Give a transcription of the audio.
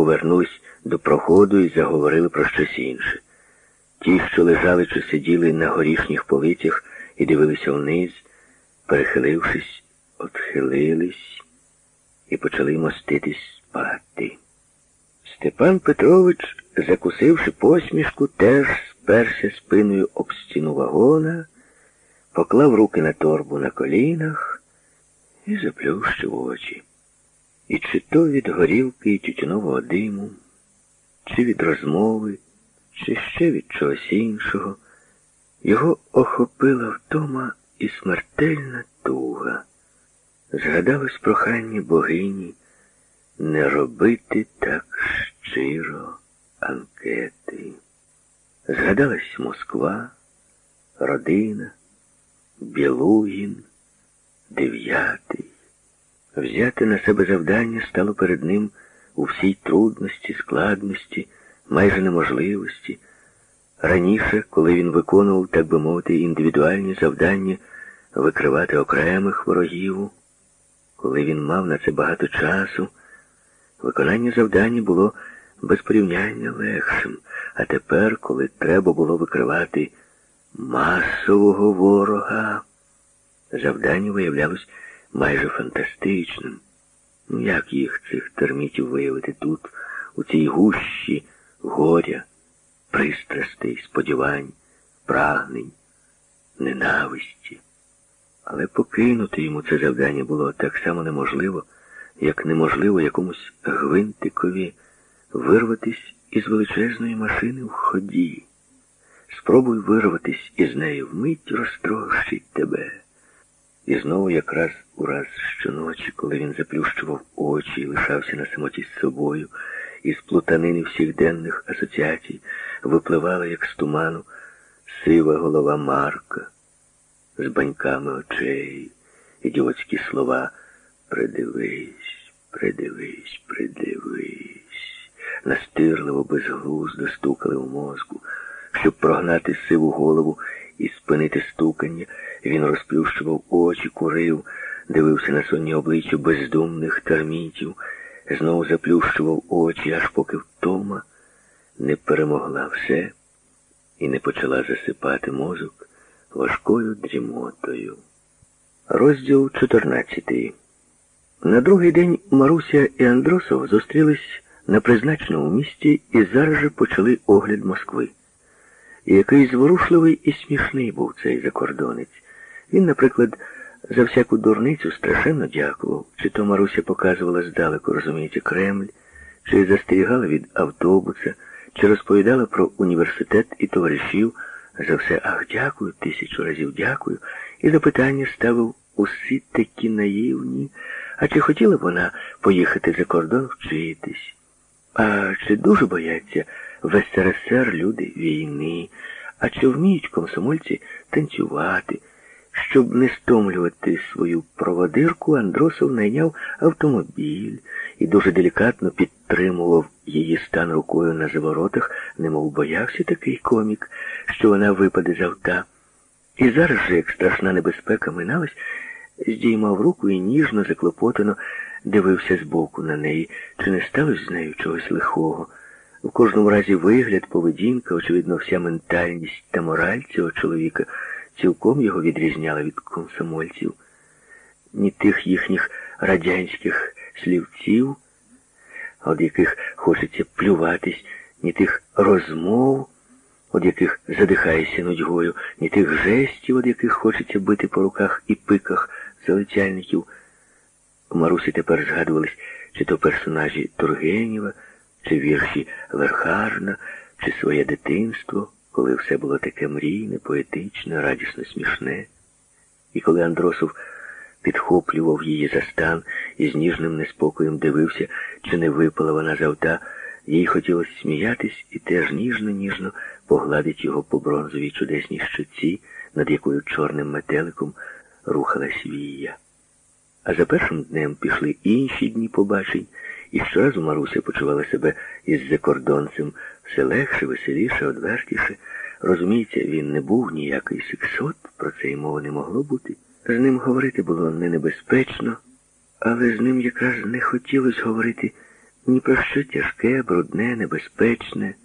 повернулись до проходу і заговорили про щось інше. Ті, що лежали чи сиділи на горішніх полицях і дивилися вниз, перехилившись, отхилились і почали моститись спати. Степан Петрович, закусивши посмішку, теж сперся спиною об стіну вагона, поклав руки на торбу на колінах і заплющив очі. І чи то від горілки і тютюнового диму, чи від розмови, чи ще від чогось іншого, його охопила втома і смертельна туга. Згадалось прохання богині не робити так щиро анкети. Згадалась Москва, родина, Білугін, дев'ятий. Взяти на себе завдання стало перед ним у всій трудності, складності, майже неможливості. Раніше, коли він виконував, так би мовити, індивідуальні завдання викривати окремих ворогів, коли він мав на це багато часу, виконання завдання було без порівняння легшим. А тепер, коли треба було викривати масового ворога, завдання виявлялось майже фантастичним. Ну як їх, цих термітів, виявити тут, у цій гущі горя, пристрастей, сподівань, прагнень, ненависті. Але покинути йому це завдання було так само неможливо, як неможливо якомусь гвинтикові вирватись із величезної машини в ході. Спробуй вирватись із неї вмить розтрощить тебе. І знову якраз ураз щоночі, коли він заплющував очі і лишався на самоті з собою, із плутанини всіх денних асоціацій випливала, як з туману, сива голова Марка з баньками очей, ідіотські слова Придивись, придивись, придивись, настирливо, безглуздо стукали в мозку. Щоб прогнати сиву голову і спинити стукання, він розплющував очі, курив, дивився на сонні обличчя бездумних термітів, знову заплющував очі, аж поки втома не перемогла все і не почала засипати мозок важкою дрімотою. Розділ 14 На другий день Маруся і Андросов зустрілись на призначеному місці і зараз же почали огляд Москви. І який зворушливий і смішний був цей закордонець. Він, наприклад, за всяку дурницю страшенно дякував, чи то Маруся показувала здалеку, розумієте, Кремль, чи застерігала від автобуса, чи розповідала про університет і товаришів. За все, ах, дякую, тисячу разів дякую, і запитання ставив усі такі наївні. А чи хотіла б вона поїхати за кордон вчитись? А чи дуже бояться в СРСР люди війни? А чи вміють комсомольці танцювати? Щоб не стомлювати свою проводирку, Андросов найняв автомобіль і дуже делікатно підтримував її стан рукою на заворотах, немов боявся такий комік, що вона випаде з авта. І зараз же, як страшна небезпека миналась, здіймав руку і ніжно, заклопотано дивився збоку на неї, чи не сталося з нею чогось лихого. У кожному разі вигляд, поведінка, очевидно, вся ментальність та мораль цього чоловіка цілком його відрізняла від комсомольців, ні тих їхніх радянських слівців, від яких хочеться плюватись, ні тих розмов, від яких задихаєшся нудьгою, ні тих жестів, від яких хочеться бити по руках і пиках залицяльників. У Марусі тепер згадувались чи то персонажі Тургенєва, чи вірші Верхарна, чи своє дитинство, коли все було таке мрійне, поетичне, радісно смішне. І коли Андросов підхоплював її за стан і з ніжним неспокоєм дивився, чи не випала вона з авта, їй хотілося сміятись і теж ніжно-ніжно погладить його по бронзовій чудесній щоці, над якою чорним метеликом рухалась вія. А за першим днем пішли інші дні побачень, і щоразу Маруся почувала себе із закордонцем все легше, веселіше, одвертіше. Розуміється, він не був ніякий сексот, про це й мови не могло бути. З ним говорити було не небезпечно, але з ним якраз не хотілося говорити ні про що тяжке, брудне, небезпечне.